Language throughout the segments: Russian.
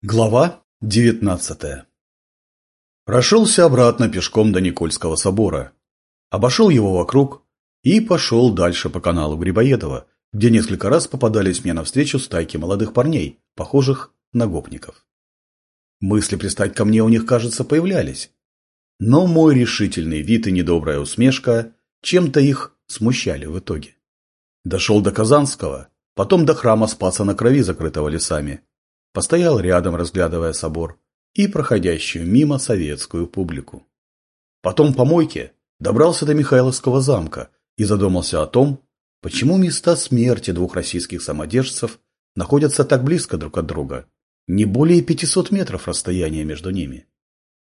Глава девятнадцатая Прошелся обратно пешком до Никольского собора, обошел его вокруг и пошел дальше по каналу Грибоедова, где несколько раз попадались мне навстречу стайки молодых парней, похожих на гопников. Мысли пристать ко мне у них, кажется, появлялись. Но мой решительный вид и недобрая усмешка чем-то их смущали в итоге. Дошел до Казанского, потом до храма Спаса на крови, закрытого лесами, постоял рядом, разглядывая собор и проходящую мимо советскую публику. Потом по мойке добрался до Михайловского замка и задумался о том, почему места смерти двух российских самодержцев находятся так близко друг от друга, не более 500 метров расстояния между ними.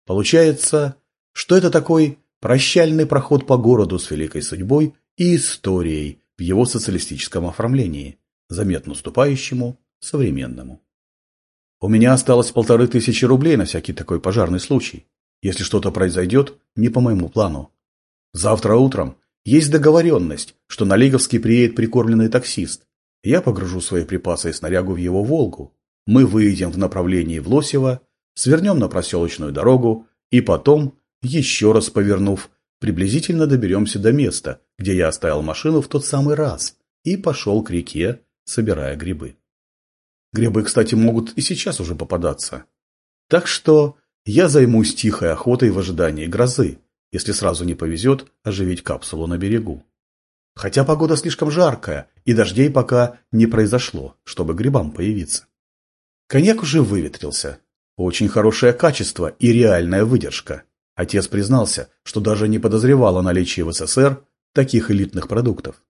Получается, что это такой прощальный проход по городу с великой судьбой и историей в его социалистическом оформлении, заметно уступающему современному. У меня осталось полторы тысячи рублей на всякий такой пожарный случай, если что-то произойдет не по моему плану. Завтра утром есть договоренность, что на Лиговский приедет прикормленный таксист. Я погружу свои припасы и снарягу в его «Волгу». Мы выйдем в направлении Влосева, свернем на проселочную дорогу и потом, еще раз повернув, приблизительно доберемся до места, где я оставил машину в тот самый раз и пошел к реке, собирая грибы. Грибы, кстати, могут и сейчас уже попадаться. Так что я займусь тихой охотой в ожидании грозы, если сразу не повезет оживить капсулу на берегу. Хотя погода слишком жаркая, и дождей пока не произошло, чтобы грибам появиться. Коньяк уже выветрился. Очень хорошее качество и реальная выдержка. Отец признался, что даже не подозревал о наличии в СССР таких элитных продуктов.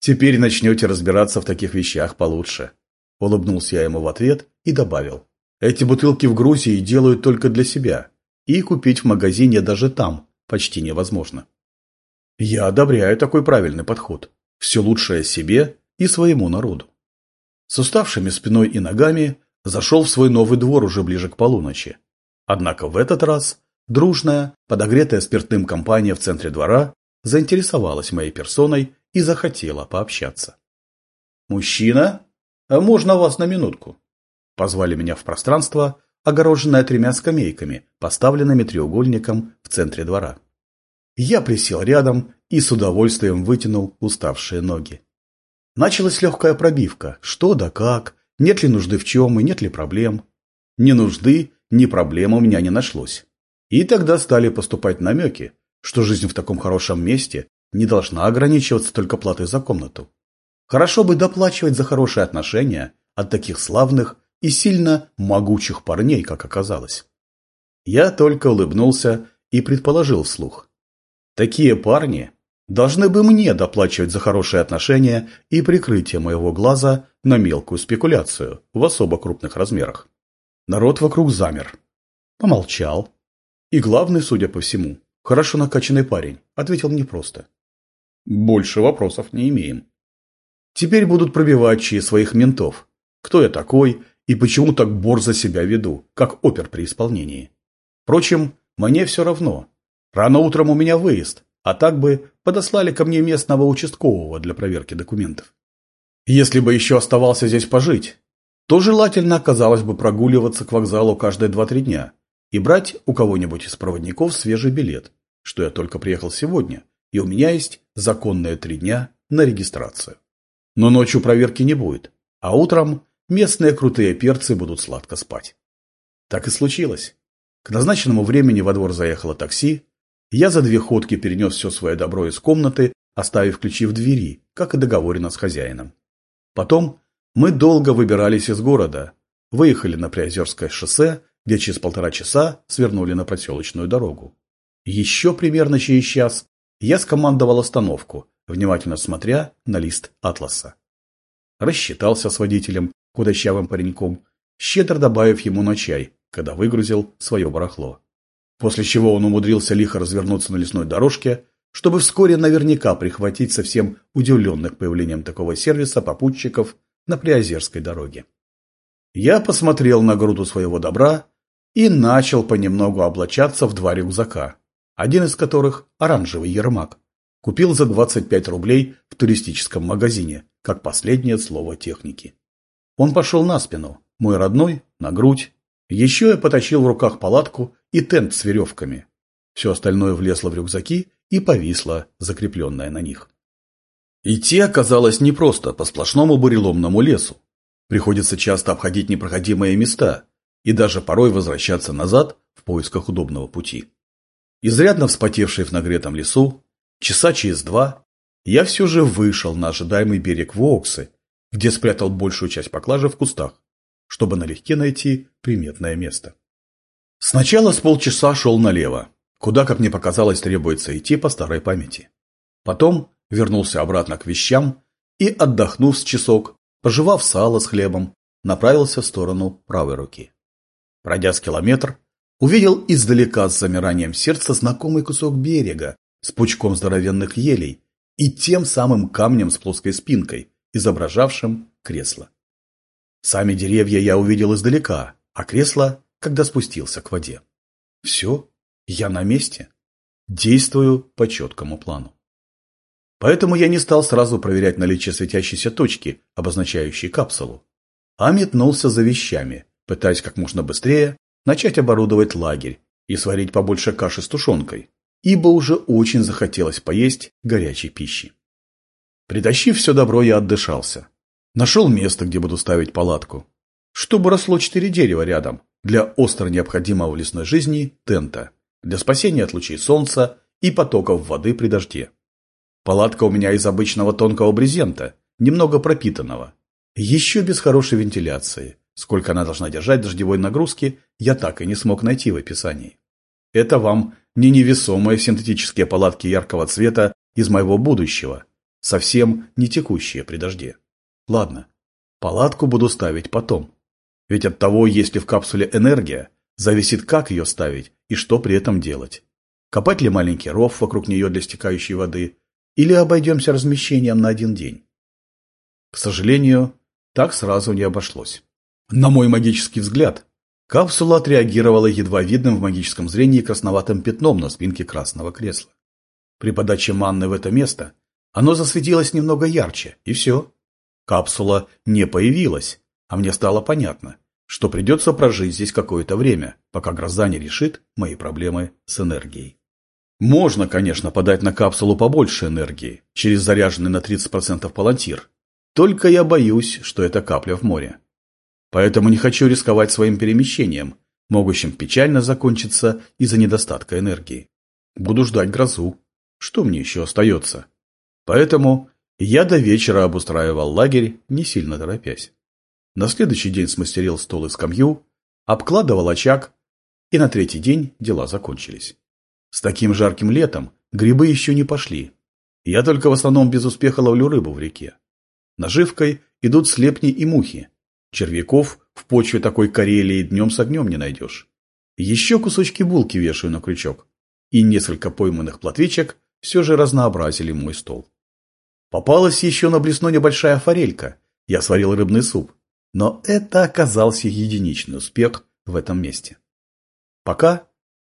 Теперь начнете разбираться в таких вещах получше. Улыбнулся я ему в ответ и добавил. Эти бутылки в Грузии делают только для себя. И купить в магазине даже там почти невозможно. Я одобряю такой правильный подход. Все лучшее себе и своему народу. С уставшими спиной и ногами зашел в свой новый двор уже ближе к полуночи. Однако в этот раз дружная, подогретая спиртным компания в центре двора заинтересовалась моей персоной и захотела пообщаться. «Мужчина?» А «Можно вас на минутку?» Позвали меня в пространство, огороженное тремя скамейками, поставленными треугольником в центре двора. Я присел рядом и с удовольствием вытянул уставшие ноги. Началась легкая пробивка. Что да как, нет ли нужды в чем и нет ли проблем. Ни нужды, ни проблем у меня не нашлось. И тогда стали поступать намеки, что жизнь в таком хорошем месте не должна ограничиваться только платой за комнату. Хорошо бы доплачивать за хорошие отношения от таких славных и сильно могучих парней, как оказалось. Я только улыбнулся и предположил вслух. Такие парни должны бы мне доплачивать за хорошие отношения и прикрытие моего глаза на мелкую спекуляцию в особо крупных размерах. Народ вокруг замер. Помолчал. И главный, судя по всему, хорошо накачанный парень, ответил мне просто. Больше вопросов не имеем. Теперь будут пробивать чьи своих ментов. Кто я такой и почему так борзо себя веду, как опер при исполнении. Впрочем, мне все равно. Рано утром у меня выезд, а так бы подослали ко мне местного участкового для проверки документов. Если бы еще оставался здесь пожить, то желательно оказалось бы прогуливаться к вокзалу каждые два-три дня и брать у кого-нибудь из проводников свежий билет, что я только приехал сегодня, и у меня есть законные три дня на регистрацию. Но ночью проверки не будет, а утром местные крутые перцы будут сладко спать. Так и случилось. К назначенному времени во двор заехало такси, я за две ходки перенес все свое добро из комнаты, оставив ключи в двери, как и договорено с хозяином. Потом мы долго выбирались из города, выехали на Приозерское шоссе, где через полтора часа свернули на проселочную дорогу. Еще примерно через час я скомандовал остановку, внимательно смотря на лист атласа. Рассчитался с водителем, худощавым пареньком, щедро добавив ему на чай, когда выгрузил свое барахло. После чего он умудрился лихо развернуться на лесной дорожке, чтобы вскоре наверняка прихватить совсем удивленных появлением такого сервиса попутчиков на Приозерской дороге. Я посмотрел на груду своего добра и начал понемногу облачаться в два рюкзака, один из которых – оранжевый ермак, Купил за 25 рублей в туристическом магазине, как последнее слово техники. Он пошел на спину, мой родной – на грудь. Еще я потащил в руках палатку и тент с веревками. Все остальное влезло в рюкзаки и повисло, закрепленное на них. Идти оказалось непросто по сплошному буреломному лесу. Приходится часто обходить непроходимые места и даже порой возвращаться назад в поисках удобного пути. Изрядно вспотевший в нагретом лесу, часа через два, я все же вышел на ожидаемый берег Вооксы, где спрятал большую часть поклажи в кустах, чтобы налегке найти приметное место. Сначала с полчаса шел налево, куда, как мне показалось, требуется идти по старой памяти. Потом вернулся обратно к вещам и, отдохнув с часок, пожевав сало с хлебом, направился в сторону правой руки. Пройдя с километр, увидел издалека с замиранием сердца знакомый кусок берега с пучком здоровенных елей и тем самым камнем с плоской спинкой, изображавшим кресло. Сами деревья я увидел издалека, а кресло, когда спустился к воде. Все, я на месте. Действую по четкому плану. Поэтому я не стал сразу проверять наличие светящейся точки, обозначающей капсулу, а метнулся за вещами, пытаясь как можно быстрее начать оборудовать лагерь и сварить побольше каши с тушенкой, ибо уже очень захотелось поесть горячей пищи. Притащив все добро, я отдышался. Нашел место, где буду ставить палатку. Чтобы росло четыре дерева рядом, для остро необходимого в лесной жизни тента – для спасения от лучей солнца и потоков воды при дожде. Палатка у меня из обычного тонкого брезента, немного пропитанного. Еще без хорошей вентиляции. Сколько она должна держать дождевой нагрузки, я так и не смог найти в описании. Это вам не невесомые синтетические палатки яркого цвета из моего будущего, совсем не текущие при дожде. Ладно, палатку буду ставить потом. Ведь от того, есть ли в капсуле энергия, зависит, как ее ставить и что при этом делать. Копать ли маленький ров вокруг нее для стекающей воды, или обойдемся размещением на один день? К сожалению, так сразу не обошлось. На мой магический взгляд, капсула отреагировала едва видным в магическом зрении красноватым пятном на спинке красного кресла. При подаче манны в это место оно засветилось немного ярче, и все. Капсула не появилась, а мне стало понятно, что придется прожить здесь какое-то время, пока гроза не решит мои проблемы с энергией. Можно, конечно, подать на капсулу побольше энергии, через заряженный на 30% палантир. Только я боюсь, что это капля в море. Поэтому не хочу рисковать своим перемещением, могущим печально закончиться из-за недостатка энергии. Буду ждать грозу. Что мне еще остается? Поэтому я до вечера обустраивал лагерь, не сильно торопясь. На следующий день смастерил стол и скамью, обкладывал очаг, и на третий день дела закончились. С таким жарким летом грибы еще не пошли. Я только в основном без успеха ловлю рыбу в реке. Наживкой идут слепни и мухи. Червяков в почве такой Карелии днем с огнем не найдешь. Еще кусочки булки вешаю на крючок. И несколько пойманных плотвичек все же разнообразили мой стол. Попалась еще на блесну небольшая форелька. Я сварил рыбный суп. Но это оказался единичный успех в этом месте. Пока,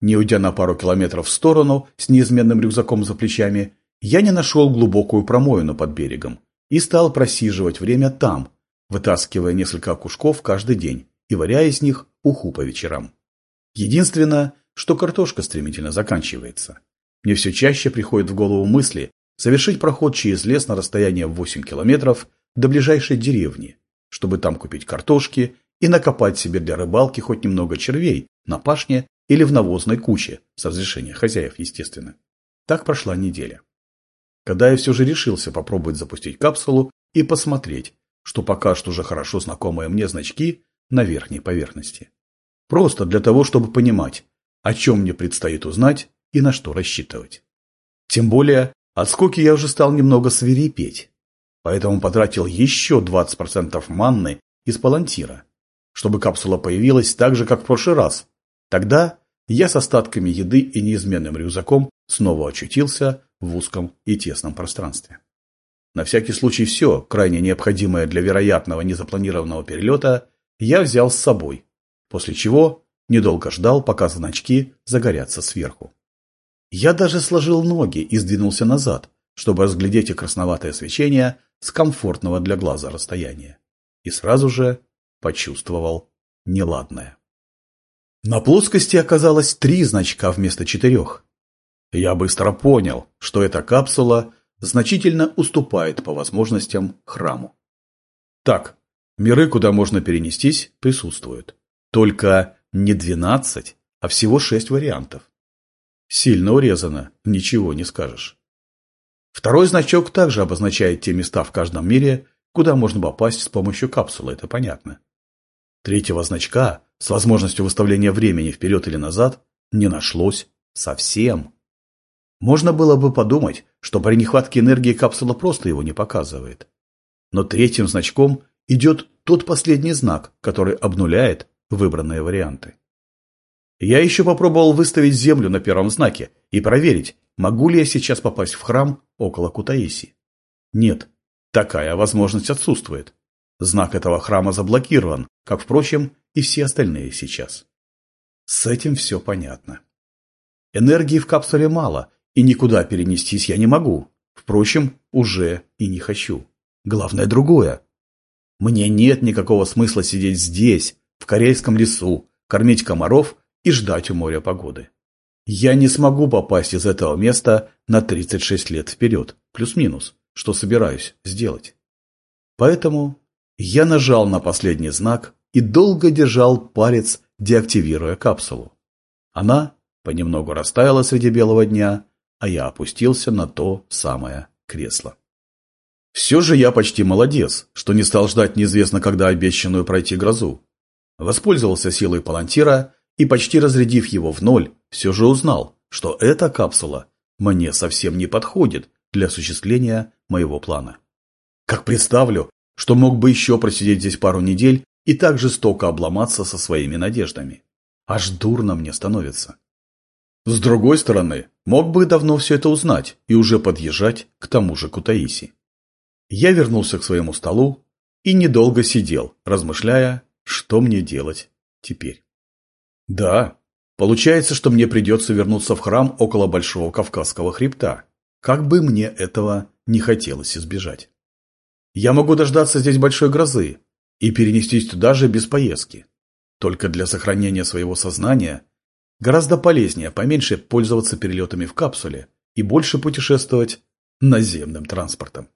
не уйдя на пару километров в сторону с неизменным рюкзаком за плечами, я не нашел глубокую промоину под берегом и стал просиживать время там, вытаскивая несколько окушков каждый день и варя из них уху по вечерам. Единственное, что картошка стремительно заканчивается. Мне все чаще приходит в голову мысли совершить проход через лес на расстояние в 8 километров до ближайшей деревни, чтобы там купить картошки и накопать себе для рыбалки хоть немного червей на пашне или в навозной куче, с разрешения хозяев, естественно. Так прошла неделя. Когда я все же решился попробовать запустить капсулу и посмотреть, что пока что уже хорошо знакомые мне значки на верхней поверхности. Просто для того, чтобы понимать, о чем мне предстоит узнать и на что рассчитывать. Тем более, от скуки я уже стал немного свирепеть поэтому потратил еще 20% манны из палантира, чтобы капсула появилась так же, как в прошлый раз. Тогда я с остатками еды и неизменным рюкзаком снова очутился в узком и тесном пространстве. На всякий случай все, крайне необходимое для вероятного незапланированного перелета, я взял с собой, после чего недолго ждал, пока значки загорятся сверху. Я даже сложил ноги и сдвинулся назад, чтобы разглядеть их красноватое свечение с комфортного для глаза расстояния. И сразу же почувствовал неладное. На плоскости оказалось три значка вместо четырех. Я быстро понял, что эта капсула значительно уступает по возможностям храму. Так, миры, куда можно перенестись, присутствуют. Только не 12, а всего 6 вариантов. Сильно урезано, ничего не скажешь. Второй значок также обозначает те места в каждом мире, куда можно попасть с помощью капсулы, это понятно. Третьего значка с возможностью выставления времени вперед или назад не нашлось совсем. Можно было бы подумать, что при нехватке энергии капсула просто его не показывает. Но третьим значком идет тот последний знак, который обнуляет выбранные варианты. Я еще попробовал выставить Землю на первом знаке и проверить, могу ли я сейчас попасть в храм около Кутаиси. Нет, такая возможность отсутствует. Знак этого храма заблокирован, как, впрочем, и все остальные сейчас. С этим все понятно. Энергии в капсуле мало, и никуда перенестись я не могу. Впрочем, уже и не хочу. Главное другое. Мне нет никакого смысла сидеть здесь, в корейском лесу, кормить комаров и ждать у моря погоды. Я не смогу попасть из этого места на 36 лет вперед, плюс-минус, что собираюсь сделать. Поэтому я нажал на последний знак и долго держал палец, деактивируя капсулу. Она понемногу растаяла среди белого дня, а я опустился на то самое кресло. Все же я почти молодец, что не стал ждать неизвестно когда обещанную пройти грозу. Воспользовался силой палантира и, почти разрядив его в ноль, все же узнал, что эта капсула мне совсем не подходит для осуществления моего плана. Как представлю, что мог бы еще просидеть здесь пару недель и так жестоко обломаться со своими надеждами. Аж дурно мне становится. С другой стороны, мог бы давно все это узнать и уже подъезжать к тому же Кутаиси. Я вернулся к своему столу и недолго сидел, размышляя, что мне делать теперь. Да, получается, что мне придется вернуться в храм около Большого Кавказского хребта, как бы мне этого не хотелось избежать. Я могу дождаться здесь большой грозы и перенестись туда же без поездки. Только для сохранения своего сознания гораздо полезнее поменьше пользоваться перелетами в капсуле и больше путешествовать наземным транспортом.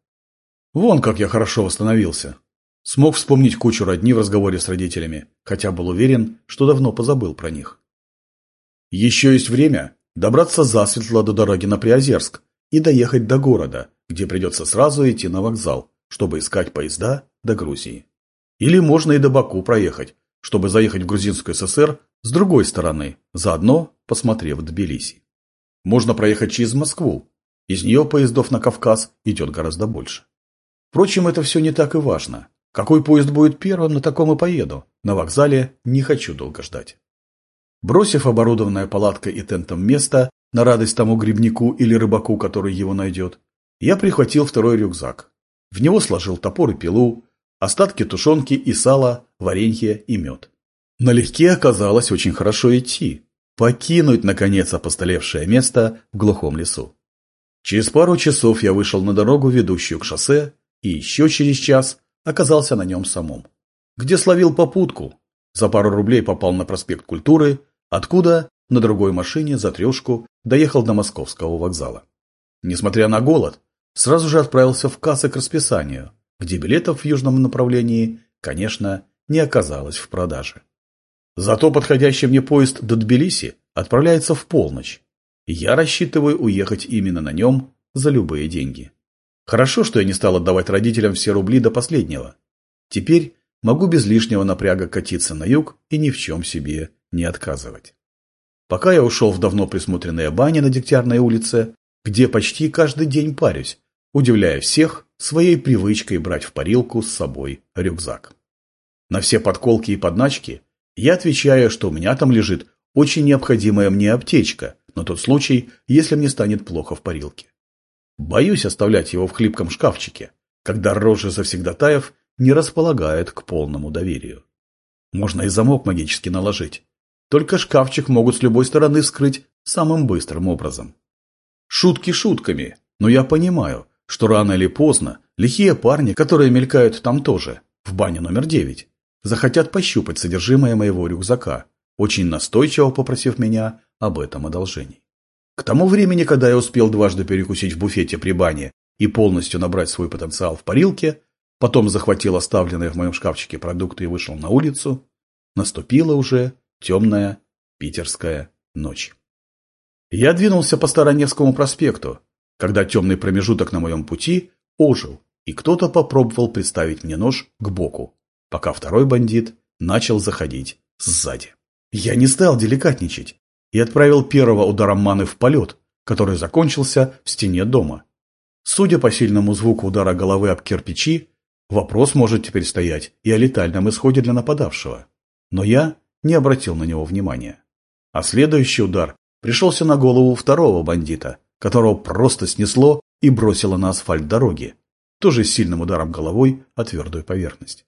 Вон как я хорошо восстановился. Смог вспомнить кучу родни в разговоре с родителями, хотя был уверен, что давно позабыл про них. Еще есть время добраться засветло до дороги на Приозерск и доехать до города, где придется сразу идти на вокзал, чтобы искать поезда до Грузии. Или можно и до Баку проехать, чтобы заехать в Грузинскую ССР с другой стороны, заодно посмотрев Тбилиси. Можно проехать через Москву. Из нее поездов на Кавказ идет гораздо больше. Впрочем, это все не так и важно. Какой поезд будет первым, на таком и поеду. На вокзале не хочу долго ждать. Бросив оборудованное палаткой и тентом место, на радость тому грибнику или рыбаку, который его найдет, я прихватил второй рюкзак. В него сложил топор и пилу, остатки тушенки и сала, варенье и мед. Налегке оказалось очень хорошо идти, покинуть, наконец, опостолевшее место в глухом лесу. Через пару часов я вышел на дорогу, ведущую к шоссе, и еще через час оказался на нем самом. Где словил попутку. За пару рублей попал на проспект Культуры, откуда на другой машине за трешку доехал до Московского вокзала. Несмотря на голод, сразу же отправился в кассы к расписанию, где билетов в южном направлении, конечно, не оказалось в продаже. Зато подходящий мне поезд до Тбилиси отправляется в полночь, я рассчитываю уехать именно на нем за любые деньги. Хорошо, что я не стал отдавать родителям все рубли до последнего. Теперь могу без лишнего напряга катиться на юг и ни в чем себе не отказывать. Пока я ушел в давно присмотренные бани на Дегтярной улице, где почти каждый день парюсь, удивляя всех своей привычкой брать в парилку с собой рюкзак. На все подколки и подначки я отвечаю, что у меня там лежит очень необходимая мне аптечка на тот случай, если мне станет плохо в парилке. Боюсь оставлять его в хлипком шкафчике, когда рожи завсегдатаев не располагают к полному доверию. Можно и замок магически наложить. Только шкафчик могут с любой стороны вскрыть самым быстрым образом. Шутки шутками, но я понимаю, что рано или поздно лихие парни, которые мелькают там тоже, в бане номер девять, захотят пощупать содержимое моего рюкзака, очень настойчиво попросив меня об этом одолжении. К тому времени, когда я успел дважды перекусить в буфете при бане и полностью набрать свой потенциал в парилке, потом захватил оставленные в моем шкафчике продукты и вышел на улицу, наступила уже темная питерская ночь. Я двинулся по Староневскому проспекту, когда темный промежуток на моем пути ожил, и кто-то попробовал приставить мне нож к боку, пока второй бандит начал заходить сзади. Я не стал деликатничать и отправил первого ударом маны в полет, который закончился в стене дома. Судя по сильному звуку удара головы об кирпичи, вопрос может теперь стоять и о летальном исходе для нападавшего. Но я не обратил на него внимания. А следующий удар пришелся на голову второго бандита, которого просто снесло и бросило на асфальт дороги, тоже сильным ударом головой о твердую поверхность.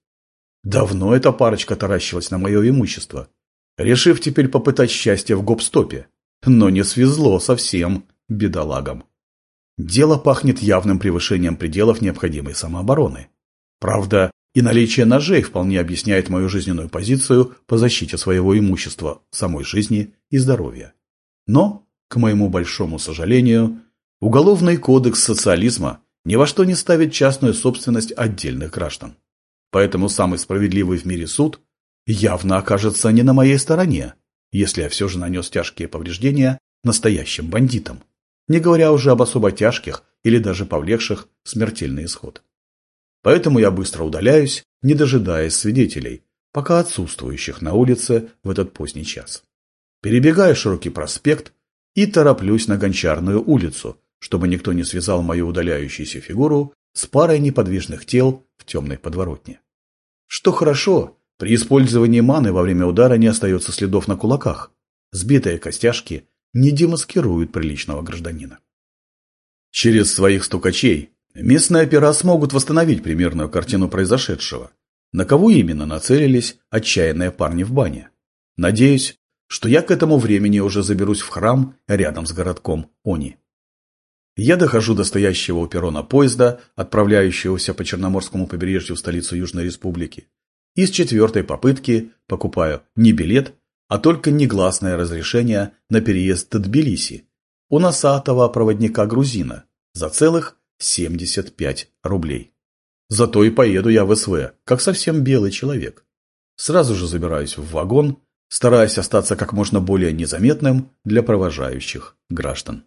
Давно эта парочка таращилась на мое имущество, решив теперь попытать счастье в гоп-стопе, но не свезло совсем бедолагам. Дело пахнет явным превышением пределов необходимой самообороны. Правда, и наличие ножей вполне объясняет мою жизненную позицию по защите своего имущества, самой жизни и здоровья. Но, к моему большому сожалению, Уголовный кодекс социализма ни во что не ставит частную собственность отдельных граждан. Поэтому самый справедливый в мире суд явно окажется не на моей стороне, если я все же нанес тяжкие повреждения настоящим бандитам, не говоря уже об особо тяжких или даже повлекших смертельный исход. Поэтому я быстро удаляюсь, не дожидаясь свидетелей, пока отсутствующих на улице в этот поздний час. Перебегаю широкий проспект и тороплюсь на Гончарную улицу, чтобы никто не связал мою удаляющуюся фигуру с парой неподвижных тел в темной подворотне. Что хорошо, при использовании маны во время удара не остается следов на кулаках. Сбитые костяшки не демаскируют приличного гражданина. Через своих стукачей Местные опера смогут восстановить примерную картину произошедшего. На кого именно нацелились отчаянные парни в бане? Надеюсь, что я к этому времени уже заберусь в храм рядом с городком Они. Я дохожу до стоящего у перрона поезда, отправляющегося по Черноморскому побережью в столицу Южной Республики, и с четвертой попытки покупаю не билет, а только негласное разрешение на переезд в Тбилиси у носатого проводника-грузина за целых 75 рублей. Зато и поеду я в СВ, как совсем белый человек. Сразу же забираюсь в вагон, стараясь остаться как можно более незаметным для провожающих граждан.